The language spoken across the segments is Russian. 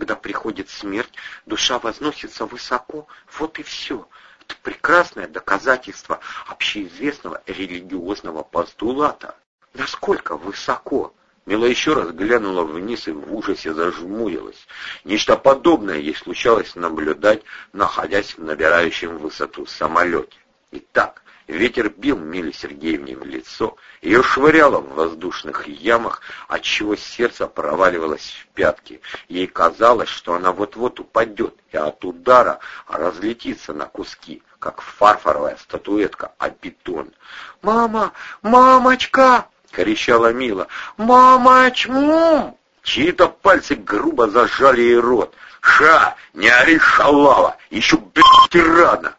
когда приходит смерть, душа возносится высоко. Вот и все. Это прекрасное доказательство общеизвестного религиозного постулата. Насколько высоко? Мила еще раз глянула вниз и в ужасе зажмурилась. Нечто подобное ей случалось наблюдать, находясь в набирающем высоту самолете. Итак, ветер бил Миле Сергеевне в лицо, ее швыряло в воздушных ямах, отчего сердце проваливалось в пятки. Ей казалось, что она вот-вот упадет и от удара разлетится на куски, как фарфоровая статуэтка о бетон. «Мама! Мамочка!» — кричала Мила. «Мамач, мум!» Чьи-то пальцы грубо зажали ей рот. «Ша! Не ори, шалава! Еще, блядь, рано!»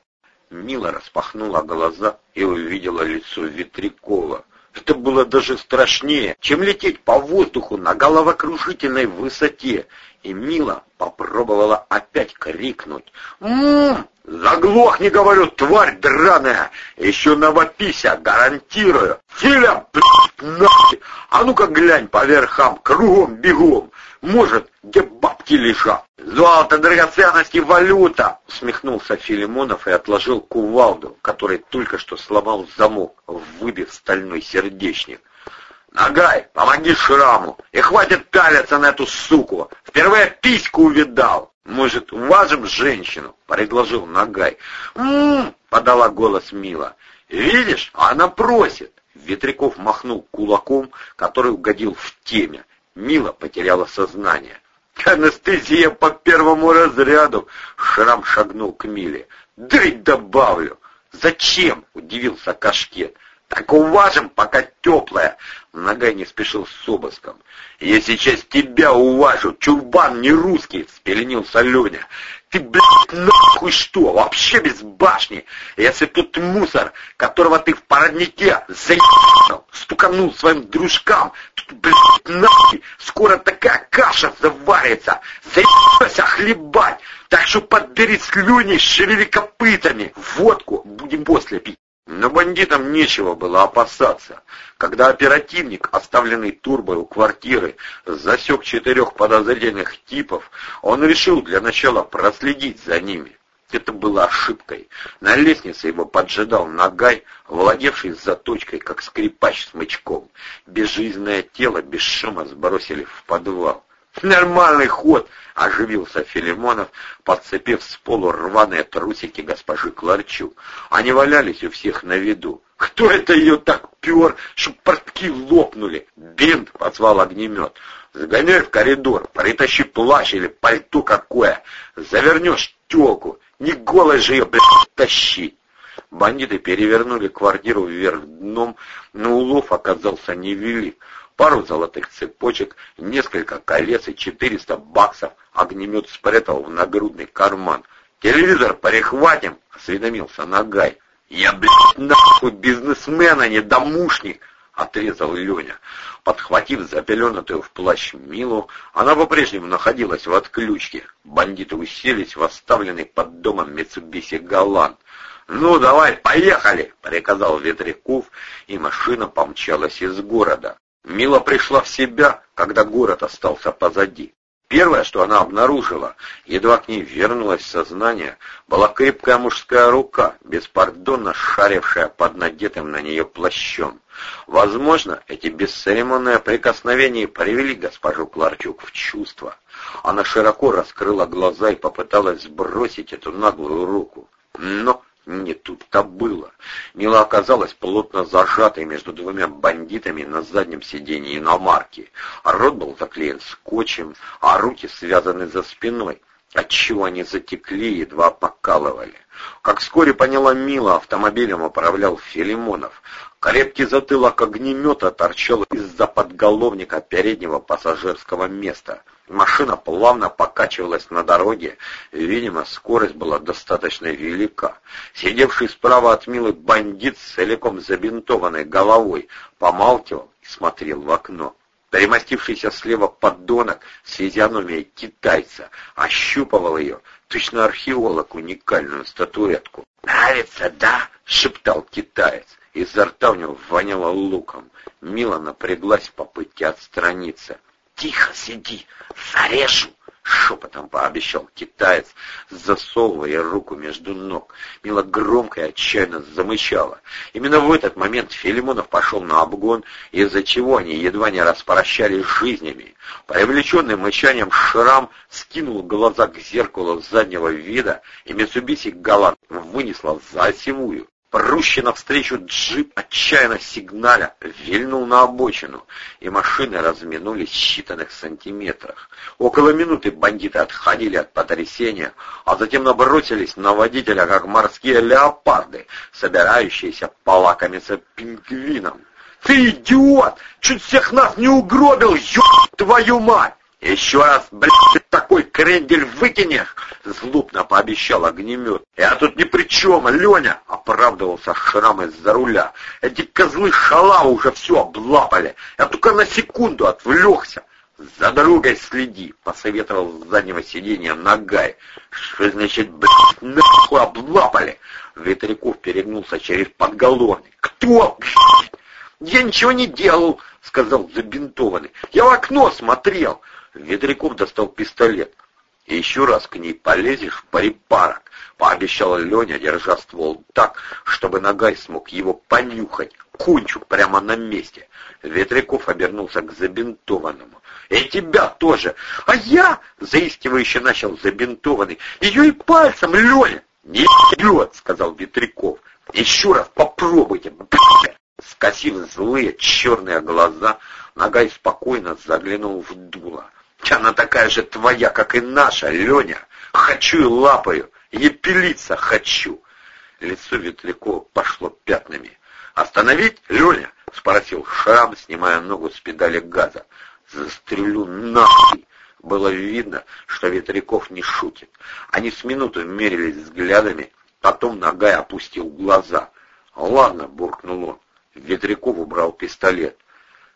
Мила распахнула глаза и увидела лицо Ветрякова. Это было даже страшнее, чем лететь по воздуху на головокружительной высоте. И Мила попробовала опять крикнуть. «Ммм! Заглохни, говорю, тварь драная! Еще новопися, гарантирую! Филя, блядь, нахуй! А ну-ка глянь по верхам, кругом, бегом! Может, где бабки лежат? Золото, драгоценности, валюта! Усмехнулся Филимонов и отложил кувалду, который только что сломал замок, выбив стальной сердечник. Нагай, помоги шраму, и хватит пялиться на эту суку. Впервые письку увидал. Может, уважим женщину? Предложил Нагай. Ммм, подала голос Мила. Видишь, она просит. Ветряков махнул кулаком, который угодил в теме. Мила потеряла сознание. «Анестезия по первому разряду!» Шрам шагнул к Миле. «Дай добавлю!» «Зачем?» — удивился Кашкет. «Так уважим, пока теплая!» Ногай не спешил с обыском. «Я сейчас тебя уважу! Чурбан не русский!» — спеленился Леня. Ты, блядь, нахуй что? Вообще без башни. Если тут мусор, которого ты в породнике заебал, стуканул своим дружкам, тут, блядь, нахуй, скоро такая каша заварится. Заебался хлебать. Так что подбери слюни, шевели копытами. Водку будем после пить. Но бандитам нечего было опасаться. Когда оперативник, оставленный турбой у квартиры, засек четырех подозрительных типов, он решил для начала проследить за ними. Это было ошибкой. На лестнице его поджидал Нагай, владевший заточкой, как скрипач с мычком. Безжизненное тело без шума сбросили в подвал. «Нормальный ход!» — оживился Филимонов, подцепив с полу рваные трусики госпожи Кларчук. Они валялись у всех на виду. «Кто это ее так пер, чтоб портки лопнули?» «Бинт!» — позвал огнемет. «Сгоняй в коридор, притащи плащ или пальто какое. Завернешь телку. Не голой же ее, блядь, тащить!» Бандиты перевернули квартиру вверх дном, но улов оказался невелик пару золотых цепочек, несколько колец и 400 баксов огнемет спрятал в нагрудный карман. «Телевизор перехватим!» — осведомился Нагай. «Я, блядь, нахуй бизнесмен, а не домушник!» — отрезал Леня. Подхватив запеленутую в плащ Милу, она по-прежнему находилась в отключке. Бандиты уселись в оставленный под домом Митсубиси Галант. «Ну, давай, поехали!» — приказал Ветряков, и машина помчалась из города. Мила пришла в себя, когда город остался позади. Первое, что она обнаружила, едва к ней вернулось сознание, была крепкая мужская рука, беспардонно шарившая под надетым на нее плащом. Возможно, эти бесцеремонные прикосновения привели госпожу Кларчук в чувство. Она широко раскрыла глаза и попыталась сбросить эту наглую руку. Но не тут-то было. Мила оказалась плотно зажатой между двумя бандитами на заднем сиденье иномарки. Рот был заклеен скотчем, а руки связаны за спиной, отчего они затекли и едва покалывали. Как вскоре поняла Мила, автомобилем управлял Филимонов. Крепкий затылок огнемета торчал из-за подголовника переднего пассажирского места. Машина плавно покачивалась на дороге, видимо, скорость была достаточно велика. Сидевший справа от Милы бандит с целиком забинтованной головой помалкивал и смотрел в окно. Перемостившийся слева поддонок с физиономией китайца ощупывал ее, точно археолог уникальную статуэтку. «Нравится, да?» — шептал китаец. Изо рта у него воняло луком. Мила напряглась в попытке отстраниться. «Тихо сиди, зарежу!» — шепотом пообещал китаец, засовывая руку между ног. Мила громко и отчаянно замычала. Именно в этот момент Филимонов пошел на обгон, из-за чего они едва не распрощались жизнями. Привлеченный мычанием Шрам скинул глаза к зеркалу заднего вида, и Митсубиси Галант вынесла за осевую. Прущий навстречу джип отчаянно сигналя вильнул на обочину, и машины разминулись в считанных сантиметрах. Около минуты бандиты отходили от потрясения, а затем набросились на водителя, как морские леопарды, собирающиеся полакомиться пингвином. «Ты идиот! Чуть всех нас не угробил, ёб твою мать!» «Еще раз, блядь, такой крендель выкинешь!» — злобно пообещал огнемет. «Я тут ни при чем, Леня!» — оправдывался Шрам из-за руля. «Эти козлы шалавы уже все облапали. Я только на секунду отвлекся». «За дорогой следи!» — посоветовал с заднего сиденья Нагай. «Что значит, блядь, нахуй облапали?» Ветряков перегнулся через подголовник. «Кто, блядь?» «Я ничего не делал!» — сказал забинтованный. «Я в окно смотрел!» Ведряков достал пистолет. «И еще раз к ней полезешь, парипарок!» — пообещал Леня, держа ствол так, чтобы Нагай смог его понюхать. Кончу прямо на месте. Ветряков обернулся к забинтованному. «И тебя тоже! А я!» — заискивающе начал забинтованный. «Ее и пальцем, Леня!» «Не идет!» — сказал Ветряков. «Еще раз попробуйте, блядь!» Скосив злые черные глаза, Нагай спокойно заглянул в дуло. Она такая же твоя, как и наша, Леня. Хочу и лапаю, и пилиться хочу. Лицо Ветлякова пошло пятнами. «Остановить, Леня?» — спросил Шрам, снимая ногу с педали газа. «Застрелю нахуй!» Было видно, что Ветряков не шутит. Они с минуту мерились взглядами, потом Нагай опустил глаза. «Ладно», — буркнул он. Ветряков убрал пистолет.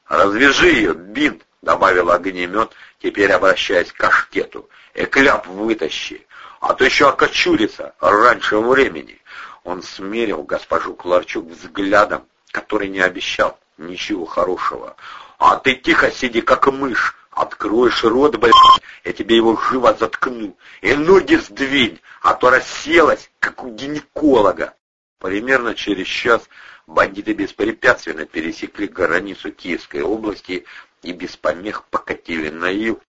«Развяжи ее, бинт!» добавил огнемет, теперь обращаясь к кашкету. «Экляп вытащи, а то еще окочурится раньше времени». Он смерил госпожу Кларчук взглядом, который не обещал ничего хорошего. «А ты тихо сиди, как мышь, откроешь рот, блядь, я тебе его живо заткну, и ноги сдвинь, а то расселась, как у гинеколога». Примерно через час бандиты беспрепятственно пересекли границу Киевской области и без помех покатили на юг